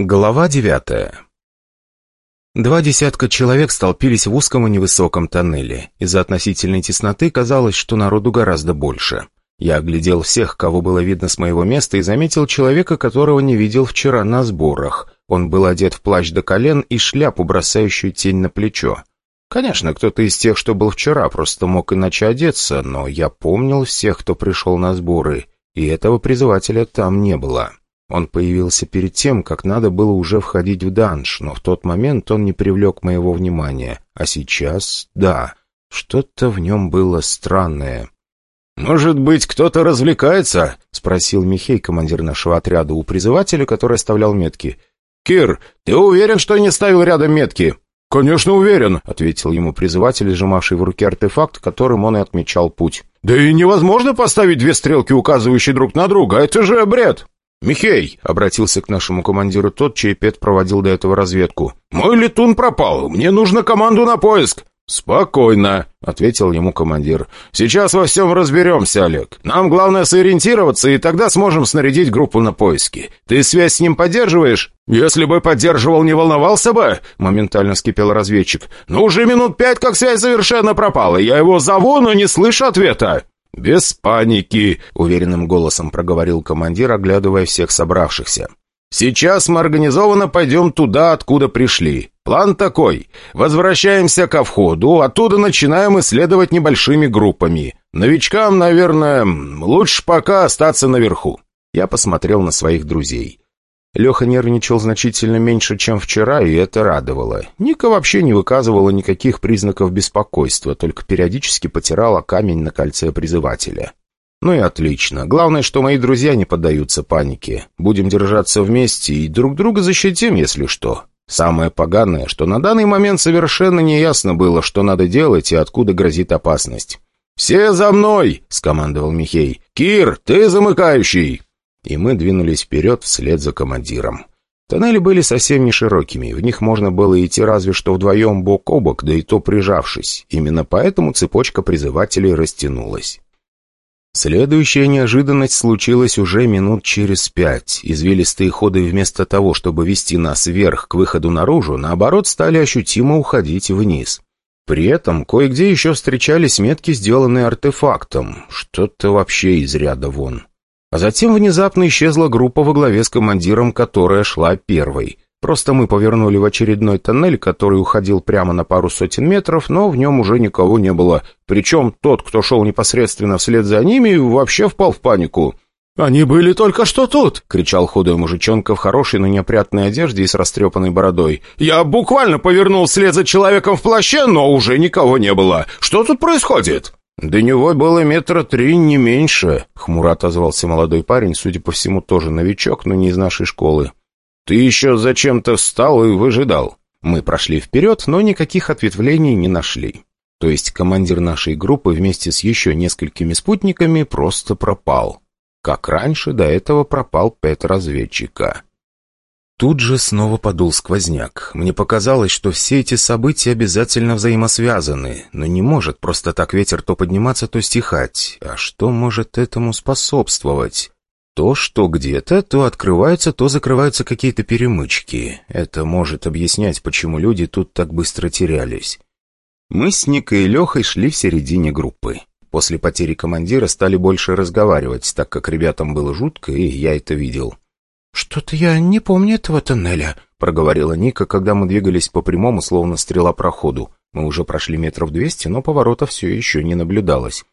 Глава девятая Два десятка человек столпились в узком и невысоком тоннеле. Из-за относительной тесноты казалось, что народу гораздо больше. Я оглядел всех, кого было видно с моего места, и заметил человека, которого не видел вчера на сборах. Он был одет в плащ до колен и шляпу, бросающую тень на плечо. Конечно, кто-то из тех, что был вчера, просто мог иначе одеться, но я помнил всех, кто пришел на сборы, и этого призывателя там не было. Он появился перед тем, как надо было уже входить в данж, но в тот момент он не привлек моего внимания. А сейчас, да, что-то в нем было странное. «Может быть, кто-то развлекается?» — спросил Михей, командир нашего отряда, у призывателя, который оставлял метки. «Кир, ты уверен, что не ставил рядом метки?» «Конечно уверен», — ответил ему призыватель, сжимавший в руке артефакт, которым он и отмечал путь. «Да и невозможно поставить две стрелки, указывающие друг на друга, это же бред!» «Михей!» — обратился к нашему командиру тот, чей Пет проводил до этого разведку. «Мой летун пропал. Мне нужно команду на поиск». «Спокойно», — ответил ему командир. «Сейчас во всем разберемся, Олег. Нам главное сориентироваться, и тогда сможем снарядить группу на поиски. Ты связь с ним поддерживаешь?» «Если бы поддерживал, не волновался бы», — моментально скипел разведчик. «Ну, уже минут пять, как связь совершенно пропала. Я его зову, но не слышу ответа». «Без паники», — уверенным голосом проговорил командир, оглядывая всех собравшихся. «Сейчас мы организованно пойдем туда, откуда пришли. План такой. Возвращаемся ко входу, оттуда начинаем исследовать небольшими группами. Новичкам, наверное, лучше пока остаться наверху». Я посмотрел на своих друзей. Леха нервничал значительно меньше, чем вчера, и это радовало. Ника вообще не выказывала никаких признаков беспокойства, только периодически потирала камень на кольце призывателя. Ну и отлично. Главное, что мои друзья не поддаются панике. Будем держаться вместе и друг друга защитим, если что. Самое поганое, что на данный момент совершенно неясно было, что надо делать и откуда грозит опасность. «Все за мной!» — скомандовал Михей. «Кир, ты замыкающий!» И мы двинулись вперед вслед за командиром. Тоннели были совсем не широкими, в них можно было идти разве что вдвоем бок о бок, да и то прижавшись. Именно поэтому цепочка призывателей растянулась. Следующая неожиданность случилась уже минут через пять. Извилистые ходы вместо того, чтобы вести нас вверх к выходу наружу, наоборот, стали ощутимо уходить вниз. При этом кое-где еще встречались метки, сделанные артефактом. Что-то вообще из ряда вон. А затем внезапно исчезла группа во главе с командиром, которая шла первой. Просто мы повернули в очередной тоннель, который уходил прямо на пару сотен метров, но в нем уже никого не было. Причем тот, кто шел непосредственно вслед за ними, вообще впал в панику. «Они были только что тут!» — кричал худой мужичонка в хорошей, но неопрятной одежде и с растрепанной бородой. «Я буквально повернул вслед за человеком в плаще, но уже никого не было. Что тут происходит?» «До него было метра три, не меньше», — хмуро отозвался молодой парень, судя по всему, тоже новичок, но не из нашей школы. «Ты еще зачем-то встал и выжидал». Мы прошли вперед, но никаких ответвлений не нашли. То есть командир нашей группы вместе с еще несколькими спутниками просто пропал. Как раньше, до этого пропал пэт разведчика. Тут же снова подул сквозняк. Мне показалось, что все эти события обязательно взаимосвязаны, но не может просто так ветер то подниматься, то стихать. А что может этому способствовать? То, что где-то то открываются, то закрываются какие-то перемычки. Это может объяснять, почему люди тут так быстро терялись. Мы с Никой и Лехой шли в середине группы. После потери командира стали больше разговаривать, так как ребятам было жутко, и я это видел. «Что-то я не помню этого тоннеля», — проговорила Ника, когда мы двигались по прямому, словно стрела проходу. Мы уже прошли метров двести, но поворота все еще не наблюдалось.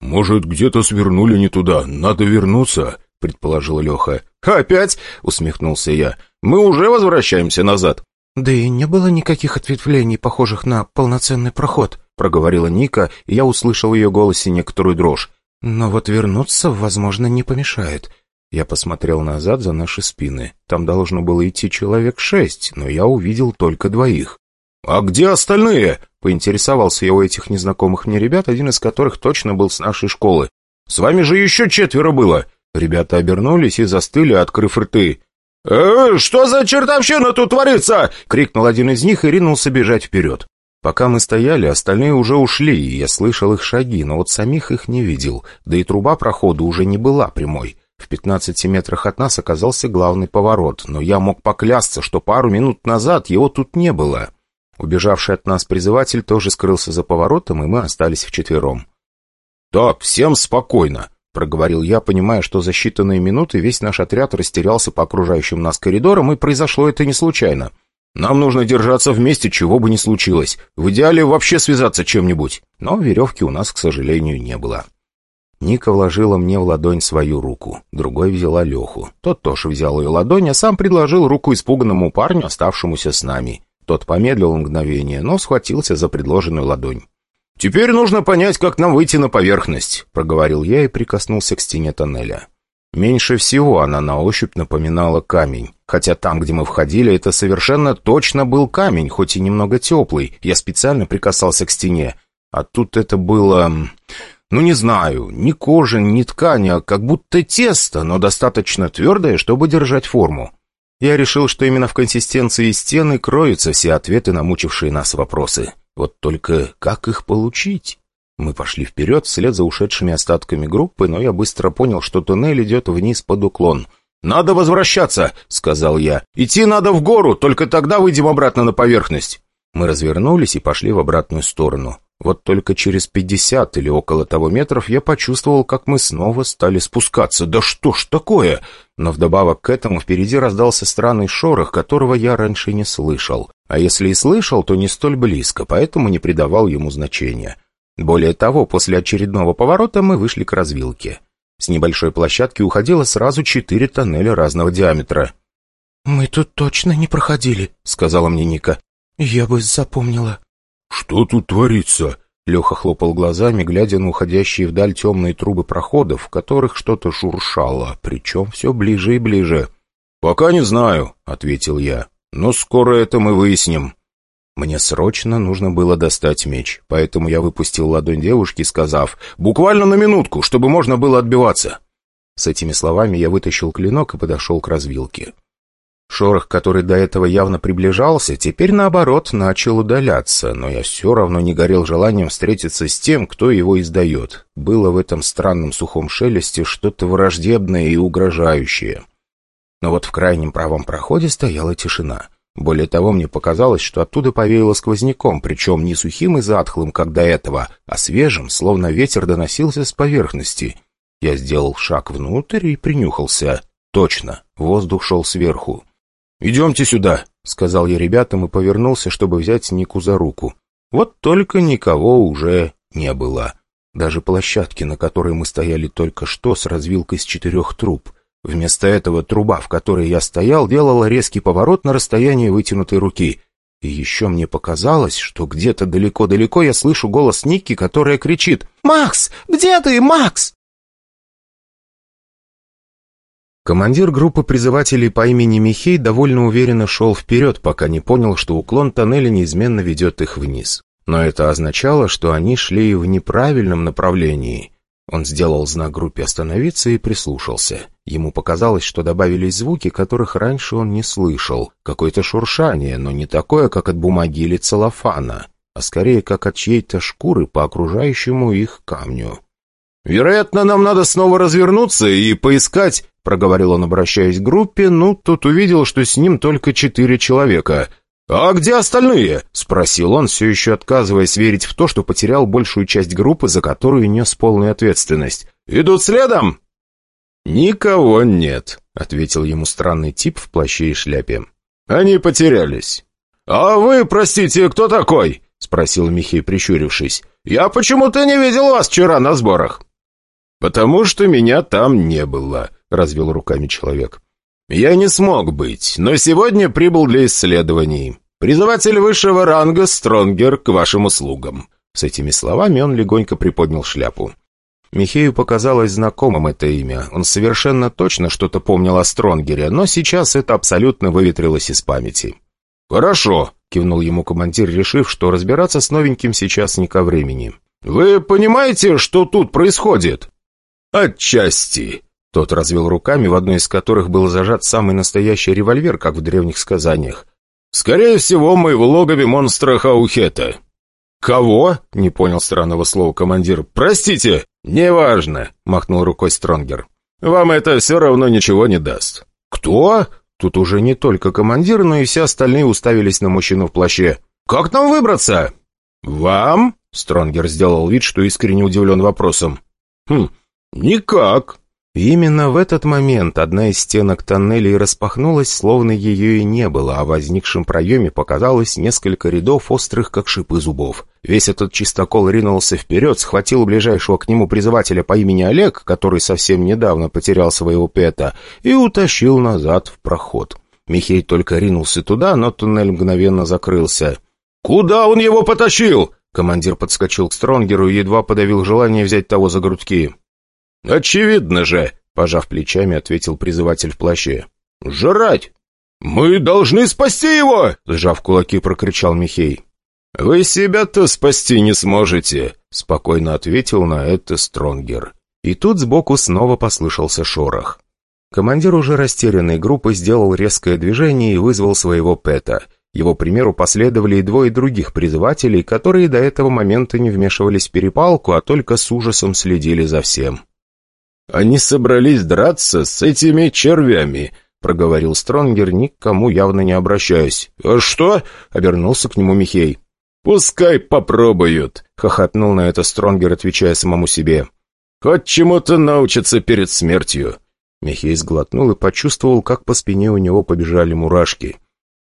«Может, где-то свернули не туда, надо вернуться», — предположил Леха. «Опять?» — усмехнулся я. «Мы уже возвращаемся назад». «Да и не было никаких ответвлений, похожих на полноценный проход», — проговорила Ника, и я услышал в ее голосе некоторую дрожь. «Но вот вернуться, возможно, не помешает. Я посмотрел назад за наши спины. Там должно было идти человек шесть, но я увидел только двоих. «А где остальные?» — поинтересовался я у этих незнакомых мне ребят, один из которых точно был с нашей школы. «С вами же еще четверо было!» Ребята обернулись и застыли, открыв рты. «Э, что за чертовщина тут творится?» — крикнул один из них и ринулся бежать вперед. Пока мы стояли, остальные уже ушли, и я слышал их шаги, но вот самих их не видел, да и труба прохода уже не была прямой. В 15 метрах от нас оказался главный поворот, но я мог поклясться, что пару минут назад его тут не было. Убежавший от нас призыватель тоже скрылся за поворотом, и мы остались вчетвером. «Так, всем спокойно», — проговорил я, понимая, что за считанные минуты весь наш отряд растерялся по окружающим нас коридорам, и произошло это не случайно. «Нам нужно держаться вместе, чего бы ни случилось. В идеале вообще связаться чем-нибудь». Но веревки у нас, к сожалению, не было. Ника вложила мне в ладонь свою руку, другой взяла Леху. Тот тоже взял ее ладонь, а сам предложил руку испуганному парню, оставшемуся с нами. Тот помедлил мгновение, но схватился за предложенную ладонь. «Теперь нужно понять, как нам выйти на поверхность», — проговорил я и прикоснулся к стене тоннеля. Меньше всего она на ощупь напоминала камень. Хотя там, где мы входили, это совершенно точно был камень, хоть и немного теплый. Я специально прикасался к стене. А тут это было... Ну, не знаю, ни кожа, ни ткань, а как будто тесто, но достаточно твердое, чтобы держать форму. Я решил, что именно в консистенции стены кроются все ответы на мучившие нас вопросы. Вот только как их получить? Мы пошли вперед вслед за ушедшими остатками группы, но я быстро понял, что туннель идет вниз под уклон. «Надо возвращаться!» — сказал я. «Идти надо в гору, только тогда выйдем обратно на поверхность». Мы развернулись и пошли в обратную сторону. Вот только через пятьдесят или около того метров я почувствовал, как мы снова стали спускаться. Да что ж такое? Но вдобавок к этому впереди раздался странный шорох, которого я раньше не слышал. А если и слышал, то не столь близко, поэтому не придавал ему значения. Более того, после очередного поворота мы вышли к развилке. С небольшой площадки уходило сразу четыре тоннеля разного диаметра. «Мы тут точно не проходили», — сказала мне Ника. «Я бы запомнила». «Что тут творится?» Леха хлопал глазами, глядя на уходящие вдаль темные трубы проходов, в которых что-то шуршало, причем все ближе и ближе. «Пока не знаю», — ответил я. «Но скоро это мы выясним». Мне срочно нужно было достать меч, поэтому я выпустил ладонь девушки, сказав «Буквально на минутку, чтобы можно было отбиваться». С этими словами я вытащил клинок и подошел к развилке. Шорох, который до этого явно приближался, теперь, наоборот, начал удаляться, но я все равно не горел желанием встретиться с тем, кто его издает. Было в этом странном сухом шелесте что-то враждебное и угрожающее. Но вот в крайнем правом проходе стояла тишина. Более того, мне показалось, что оттуда повеяло сквозняком, причем не сухим и затхлым, как до этого, а свежим, словно ветер доносился с поверхности. Я сделал шаг внутрь и принюхался. Точно, воздух шел сверху. «Идемте сюда», — сказал я ребятам и повернулся, чтобы взять Нику за руку. Вот только никого уже не было. Даже площадки, на которой мы стояли только что, с развилкой с четырех труб. Вместо этого труба, в которой я стоял, делала резкий поворот на расстоянии вытянутой руки. И еще мне показалось, что где-то далеко-далеко я слышу голос Ники, которая кричит «Макс! Где ты, Макс?» Командир группы призывателей по имени Михей довольно уверенно шел вперед, пока не понял, что уклон тоннеля неизменно ведет их вниз. Но это означало, что они шли в неправильном направлении. Он сделал знак группе остановиться и прислушался. Ему показалось, что добавились звуки, которых раньше он не слышал. Какое-то шуршание, но не такое, как от бумаги или целлофана, а скорее как от чьей-то шкуры по окружающему их камню. «Вероятно, нам надо снова развернуться и поискать», — проговорил он, обращаясь к группе, ну, тут увидел, что с ним только четыре человека. «А где остальные?» — спросил он, все еще отказываясь верить в то, что потерял большую часть группы, за которую нес полную ответственность. «Идут следом?» «Никого нет», — ответил ему странный тип в плаще и шляпе. «Они потерялись». «А вы, простите, кто такой?» — спросил Михей, прищурившись. «Я почему-то не видел вас вчера на сборах». «Потому что меня там не было», — развел руками человек. «Я не смог быть, но сегодня прибыл для исследований. Призыватель высшего ранга Стронгер к вашим услугам». С этими словами он легонько приподнял шляпу. Михею показалось знакомым это имя. Он совершенно точно что-то помнил о Стронгере, но сейчас это абсолютно выветрилось из памяти. «Хорошо», — кивнул ему командир, решив, что разбираться с новеньким сейчас не ко времени. «Вы понимаете, что тут происходит?» «Отчасти!» Тот развел руками, в одной из которых был зажат самый настоящий револьвер, как в древних сказаниях. «Скорее всего, мы в логове монстра Хаухета». «Кого?» — не понял странного слова командир. «Простите!» «Неважно», — махнул рукой Стронгер. Вам это все равно ничего не даст». «Кто?» Тут уже не только командир, но и все остальные уставились на мужчину в плаще. «Как нам выбраться?» «Вам?» — Стронгер сделал вид, что искренне удивлен вопросом. «Хм, никак». И именно в этот момент одна из стенок тоннелей распахнулась, словно ее и не было, а в возникшем проеме показалось несколько рядов острых, как шипы зубов. Весь этот чистокол ринулся вперед, схватил ближайшего к нему призывателя по имени Олег, который совсем недавно потерял своего пета, и утащил назад в проход. Михей только ринулся туда, но туннель мгновенно закрылся. «Куда он его потащил?» Командир подскочил к Стронгеру и едва подавил желание взять того за грудки. «Очевидно же», — пожав плечами, ответил призыватель в плаще. «Жрать! Мы должны спасти его!» — сжав кулаки, прокричал Михей. «Вы себя-то спасти не сможете», — спокойно ответил на это Стронгер. И тут сбоку снова послышался шорох. Командир уже растерянной группы сделал резкое движение и вызвал своего Пэта. Его примеру последовали и двое других призывателей, которые до этого момента не вмешивались в перепалку, а только с ужасом следили за всем. «Они собрались драться с этими червями», — проговорил Стронгер, никому явно не обращаясь. «А что?» — обернулся к нему Михей. «Пускай попробуют», — хохотнул на это Стронгер, отвечая самому себе. «Хоть чему-то научатся перед смертью». Михей сглотнул и почувствовал, как по спине у него побежали мурашки.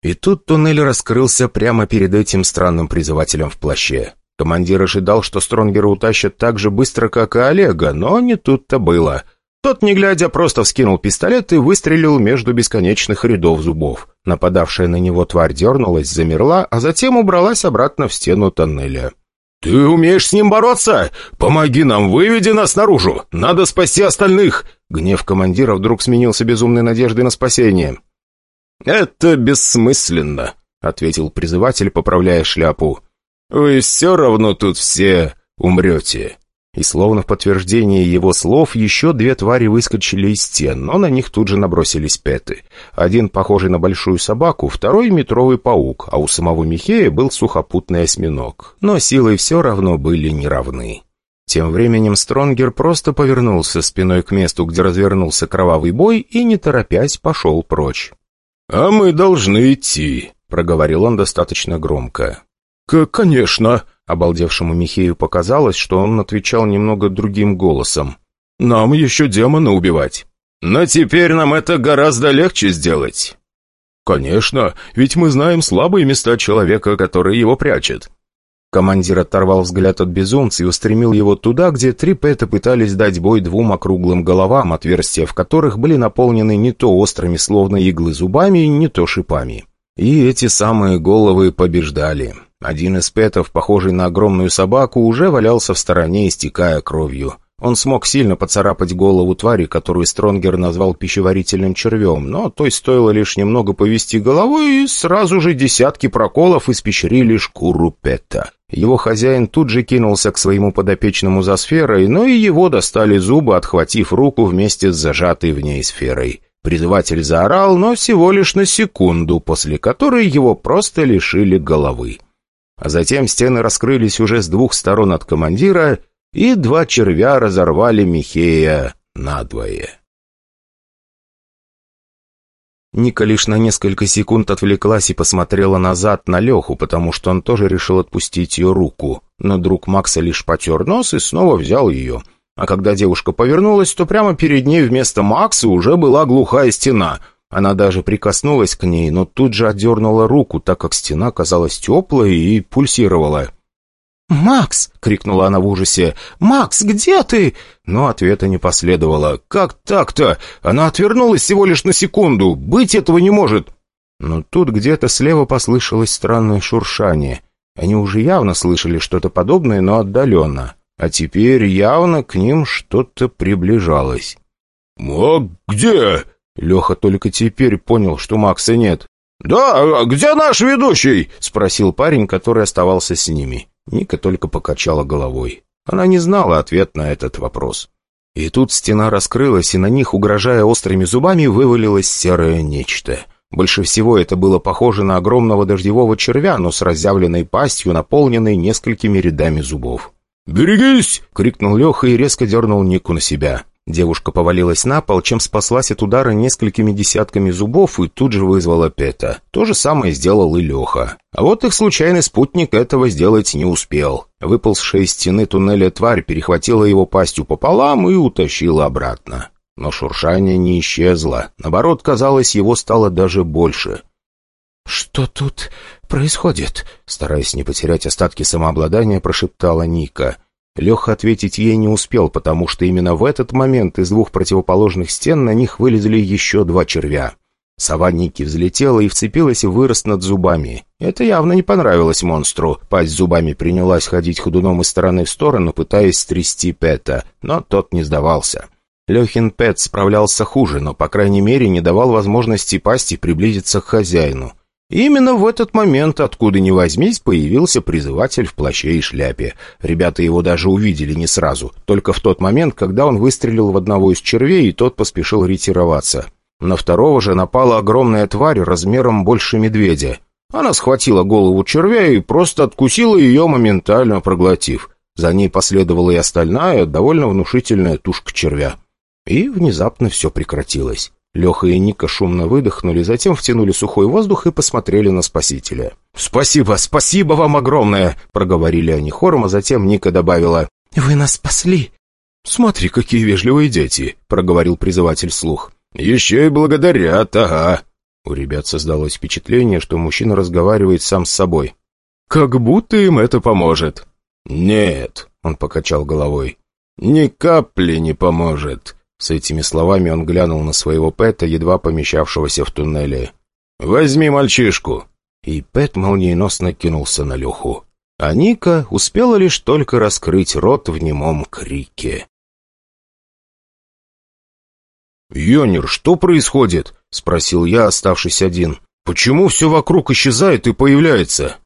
И тут туннель раскрылся прямо перед этим странным призывателем в плаще. Командир ожидал, что Стронгера утащат так же быстро, как и Олега, но не тут-то было. Тот, не глядя, просто вскинул пистолет и выстрелил между бесконечных рядов зубов. Нападавшая на него тварь дернулась, замерла, а затем убралась обратно в стену тоннеля. «Ты умеешь с ним бороться? Помоги нам, выведи нас наружу! Надо спасти остальных!» Гнев командира вдруг сменился безумной надеждой на спасение. «Это бессмысленно», — ответил призыватель, поправляя шляпу. «Вы все равно тут все умрете». И словно в подтверждение его слов, еще две твари выскочили из стен, но на них тут же набросились петы. Один похожий на большую собаку, второй — метровый паук, а у самого Михея был сухопутный осьминог. Но силы все равно были неравны. Тем временем Стронгер просто повернулся спиной к месту, где развернулся кровавый бой, и, не торопясь, пошел прочь. «А мы должны идти», — проговорил он достаточно громко. «Конечно», — обалдевшему Михею показалось, что он отвечал немного другим голосом. «Нам еще демона убивать. Но теперь нам это гораздо легче сделать». «Конечно, ведь мы знаем слабые места человека, который его прячет». Командир оторвал взгляд от безумца и устремил его туда, где три пэта пытались дать бой двум округлым головам, отверстия в которых были наполнены не то острыми, словно иглы зубами, не то шипами. И эти самые головы побеждали. Один из пэтов, похожий на огромную собаку, уже валялся в стороне, истекая кровью. Он смог сильно поцарапать голову твари, которую Стронгер назвал пищеварительным червем, но той стоило лишь немного повести головой, и сразу же десятки проколов испещрили шкуру Пэта. Его хозяин тут же кинулся к своему подопечному за сферой, но и его достали зубы, отхватив руку вместе с зажатой в ней сферой. Призыватель заорал, но всего лишь на секунду, после которой его просто лишили головы. А затем стены раскрылись уже с двух сторон от командира, и два червя разорвали Михея надвое. Ника лишь на несколько секунд отвлеклась и посмотрела назад на Леху, потому что он тоже решил отпустить ее руку. Но друг Макса лишь потер нос и снова взял ее. А когда девушка повернулась, то прямо перед ней вместо Макса уже была глухая стена — она даже прикоснулась к ней, но тут же отдернула руку, так как стена казалась теплой и пульсировала. «Макс!» — крикнула она в ужасе. «Макс, где ты?» Но ответа не последовало. «Как так-то? Она отвернулась всего лишь на секунду. Быть этого не может!» Но тут где-то слева послышалось странное шуршание. Они уже явно слышали что-то подобное, но отдаленно. А теперь явно к ним что-то приближалось. «А где?» Леха только теперь понял, что Макса нет. «Да, где наш ведущий?» — спросил парень, который оставался с ними. Ника только покачала головой. Она не знала ответ на этот вопрос. И тут стена раскрылась, и на них, угрожая острыми зубами, вывалилось серое нечто. Больше всего это было похоже на огромного дождевого червя, но с разъявленной пастью, наполненной несколькими рядами зубов. «Берегись!» — крикнул Леха и резко дернул Нику на себя. Девушка повалилась на пол, чем спаслась от удара несколькими десятками зубов и тут же вызвала Пета. То же самое сделал и Леха. А вот их случайный спутник этого сделать не успел. Выползшая из стены туннеля тварь перехватила его пастью пополам и утащила обратно. Но шуршание не исчезло. Наоборот, казалось, его стало даже больше. «Что тут происходит?» Стараясь не потерять остатки самообладания, прошептала Ника. Леха ответить ей не успел, потому что именно в этот момент из двух противоположных стен на них вылезли еще два червя. Сова Ники взлетела и вцепилась в вырост над зубами. Это явно не понравилось монстру. Пасть зубами принялась ходить ходуном из стороны в сторону, пытаясь стрясти Пэта, но тот не сдавался. Лехин Пэт справлялся хуже, но, по крайней мере, не давал возможности пасти приблизиться к хозяину. Именно в этот момент, откуда ни возьмись, появился призыватель в плаще и шляпе. Ребята его даже увидели не сразу, только в тот момент, когда он выстрелил в одного из червей, и тот поспешил ретироваться. На второго же напала огромная тварь размером больше медведя. Она схватила голову червя и просто откусила ее, моментально проглотив. За ней последовала и остальная, довольно внушительная тушка червя. И внезапно все прекратилось. Леха и Ника шумно выдохнули, затем втянули сухой воздух и посмотрели на спасителя. «Спасибо, спасибо вам огромное!» — проговорили они хором, а затем Ника добавила. «Вы нас спасли!» «Смотри, какие вежливые дети!» — проговорил призыватель слух. «Еще и благодарят, ага!» У ребят создалось впечатление, что мужчина разговаривает сам с собой. «Как будто им это поможет!» «Нет!» — он покачал головой. «Ни капли не поможет!» С этими словами он глянул на своего Пэта, едва помещавшегося в туннеле. «Возьми мальчишку!» И Пэт молниеносно кинулся на Леху. А Ника успела лишь только раскрыть рот в немом крике. «Йонер, что происходит?» — спросил я, оставшись один. «Почему все вокруг исчезает и появляется?»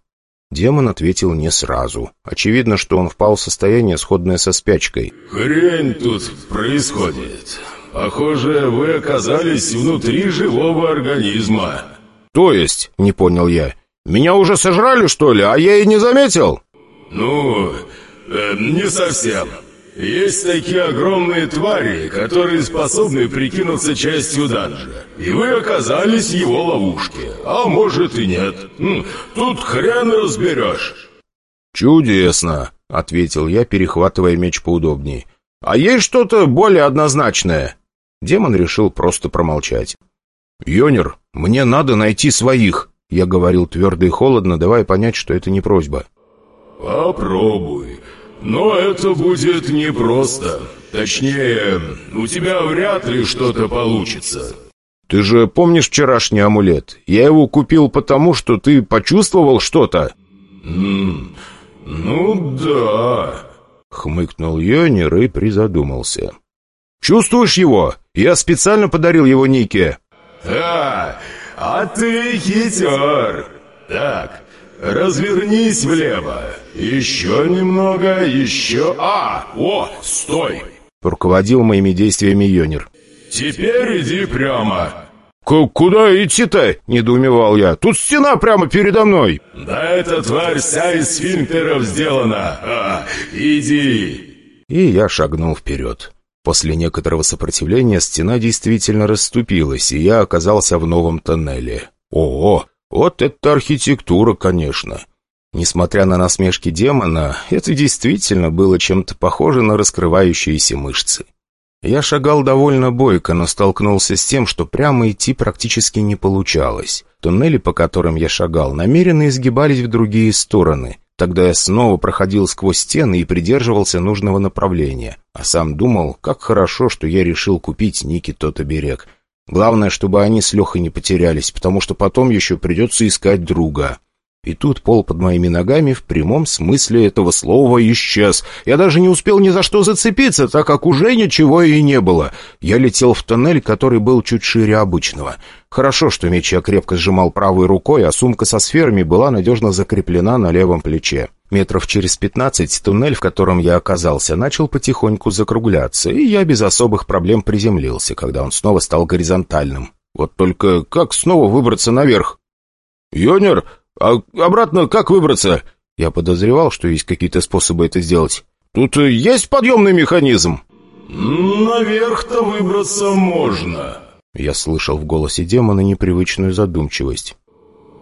Демон ответил не сразу. Очевидно, что он впал в состояние, сходное со спячкой. «Хрень тут происходит. Похоже, вы оказались внутри живого организма». «То есть?» — не понял я. «Меня уже сожрали, что ли, а я и не заметил?» «Ну, э, не совсем. Есть такие огромные твари, которые способны прикинуться частью данжа. И вы оказались в его ловушке. А может и нет. Тут хрен разберешь. «Чудесно», — ответил я, перехватывая меч поудобнее. «А есть что-то более однозначное?» Демон решил просто промолчать. «Йонер, мне надо найти своих», — я говорил твердо и холодно, давая понять, что это не просьба. «Попробуй. Но это будет непросто. Точнее, у тебя вряд ли что-то получится. Ты же помнишь вчерашний амулет? Я его купил потому, что ты почувствовал что-то. Ну да. Хмыкнул Йонер и призадумался. Чувствуешь его? Я специально подарил его Нике. А, а ты хитер. Так, развернись влево. «Еще немного, еще... А! О, стой!» Руководил моими действиями Йонер. «Теперь иди прямо!» К «Куда идти-то?» — недоумевал я. «Тут стена прямо передо мной!» «Да эта тварь вся из сфинктеров сделана! А, иди!» И я шагнул вперед. После некоторого сопротивления стена действительно расступилась, и я оказался в новом тоннеле. О, вот это архитектура, конечно. Несмотря на насмешки демона, это действительно было чем-то похоже на раскрывающиеся мышцы. Я шагал довольно бойко, но столкнулся с тем, что прямо идти практически не получалось. Туннели, по которым я шагал, намеренно изгибались в другие стороны. Тогда я снова проходил сквозь стены и придерживался нужного направления, а сам думал, как хорошо, что я решил купить Ники тот оберег. Главное, чтобы они с Лехой не потерялись, потому что потом еще придется искать друга. И тут пол под моими ногами в прямом смысле этого слова исчез. Я даже не успел ни за что зацепиться, так как уже ничего и не было. Я летел в тоннель, который был чуть шире обычного. Хорошо, что меч я крепко сжимал правой рукой, а сумка со сферами была надежно закреплена на левом плече. Метров через пятнадцать туннель, в котором я оказался, начал потихоньку закругляться, и я без особых проблем приземлился, когда он снова стал горизонтальным. Вот только как снова выбраться наверх? «Йонер!» «А обратно как выбраться?» Я подозревал, что есть какие-то способы это сделать. «Тут есть подъемный механизм?» «Наверх-то выбраться можно», — я слышал в голосе демона непривычную задумчивость.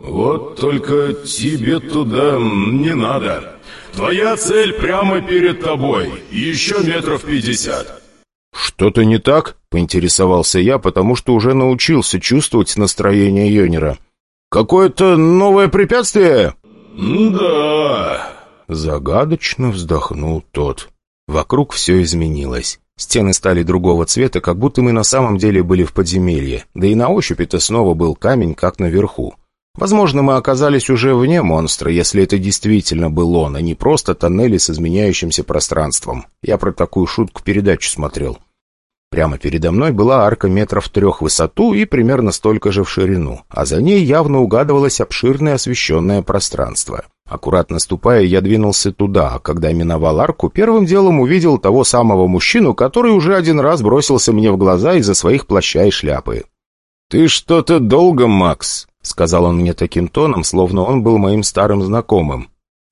«Вот только тебе туда не надо. Твоя цель прямо перед тобой, еще метров пятьдесят». «Что-то не так?» — поинтересовался я, потому что уже научился чувствовать настроение Йонера. «Какое-то новое препятствие?» «Да...» — загадочно вздохнул тот. Вокруг все изменилось. Стены стали другого цвета, как будто мы на самом деле были в подземелье, да и на ощупь это снова был камень, как наверху. Возможно, мы оказались уже вне монстра, если это действительно был он, а не просто тоннели с изменяющимся пространством. Я про такую шутку передачу смотрел. Прямо передо мной была арка метров трех в высоту и примерно столько же в ширину, а за ней явно угадывалось обширное освещенное пространство. Аккуратно ступая, я двинулся туда, а когда миновал арку, первым делом увидел того самого мужчину, который уже один раз бросился мне в глаза из-за своих плаща и шляпы. «Ты что-то долго, Макс», — сказал он мне таким тоном, словно он был моим старым знакомым.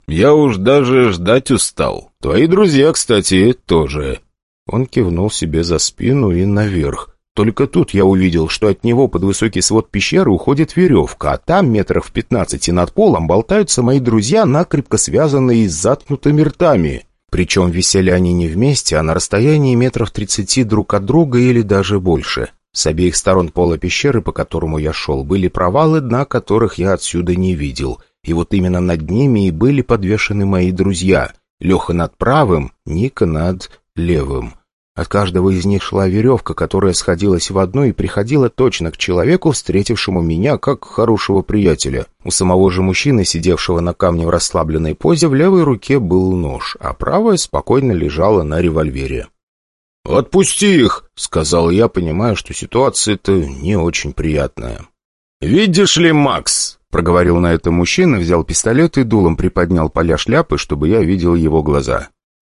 «Я уж даже ждать устал. Твои друзья, кстати, тоже». Он кивнул себе за спину и наверх. Только тут я увидел, что от него под высокий свод пещеры уходит веревка, а там метров в пятнадцати над полом болтаются мои друзья, накрепко связанные и заткнутыми ртами. Причем висели они не вместе, а на расстоянии метров тридцати друг от друга или даже больше. С обеих сторон пола пещеры, по которому я шел, были провалы, дна которых я отсюда не видел. И вот именно над ними и были подвешены мои друзья. Леха над правым, Ника над левым. От каждого из них шла веревка, которая сходилась в одну и приходила точно к человеку, встретившему меня как хорошего приятеля. У самого же мужчины, сидевшего на камне в расслабленной позе, в левой руке был нож, а правая спокойно лежала на револьвере. «Отпусти их!» — сказал я, понимая, что ситуация-то не очень приятная. «Видишь ли, Макс?» — проговорил на это мужчина, взял пистолет и дулом приподнял поля шляпы, чтобы я видел его глаза.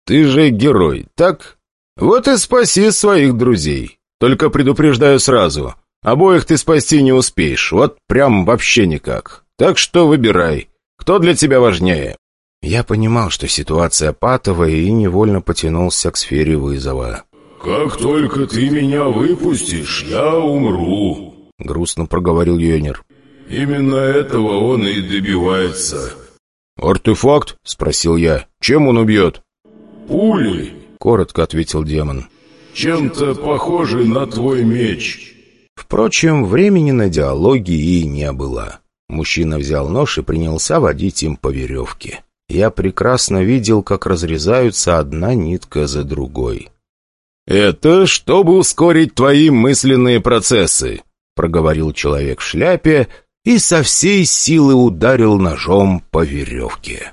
«Ты же герой, так? Вот и спаси своих друзей. Только предупреждаю сразу. Обоих ты спасти не успеешь, вот прям вообще никак. Так что выбирай, кто для тебя важнее?» Я понимал, что ситуация патовая, и невольно потянулся к сфере вызова. «Как только ты меня выпустишь, я умру», — грустно проговорил Йонер. «Именно этого он и добивается». «Артефакт?» — спросил я. «Чем он убьет?» «Пулей», — коротко ответил демон. «Чем-то похожий на твой меч». Впрочем, времени на диалоги и не было. Мужчина взял нож и принялся водить им по веревке. Я прекрасно видел, как разрезаются одна нитка за другой. «Это чтобы ускорить твои мысленные процессы», — проговорил человек в шляпе и со всей силы ударил ножом по веревке.